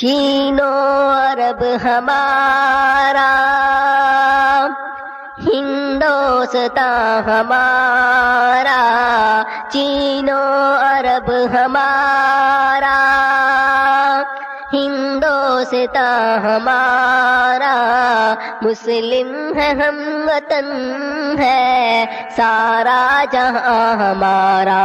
چینو عرب ہمارا، ہندوستان ہمارا، چینو عرب ہمارا، ہندوستان ہمارا، مسلم ہے، ہم وطن ہے، سارا جہاں ہمارا۔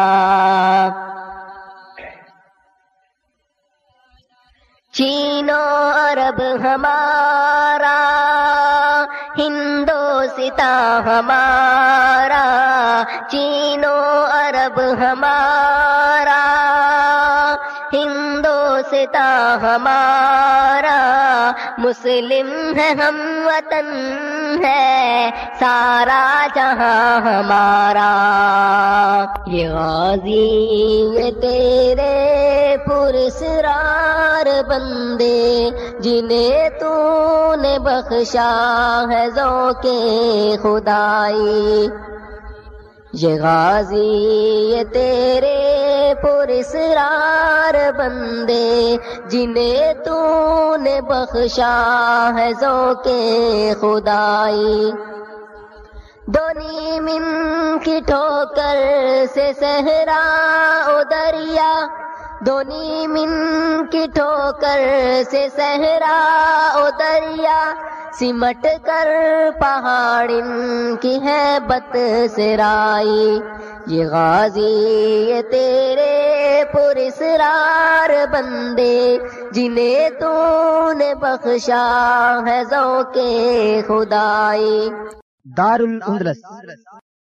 چینو عرب ہمارا ہندوستان ہمارا، چینو عرب ہمارا ہندوستان ہمارا، مسلم ہے ہم وطن ہے، سارا جہاں ہمارا۔ یہ غازی یہ تیرے پرسرار بندے، جنہیں تو نے بخشا ہے ذوق خدائی۔ یہ غازی، یہ تیرے پرسرار بندے، جنہیں تو نے بخشا ہے ذوق خدائی۔ دونی من کی ٹھوکر سے صحرا او دریا دونی من کی ٹھوکر سے صحرا او دریا سمٹ کر پہاڑ ان کی ہے بت سرائی یہ غازی، یہ تیرے پرسرار بندے، جنہیں تو نے بخشا ہے ذوق خدائی۔ دار الاندلس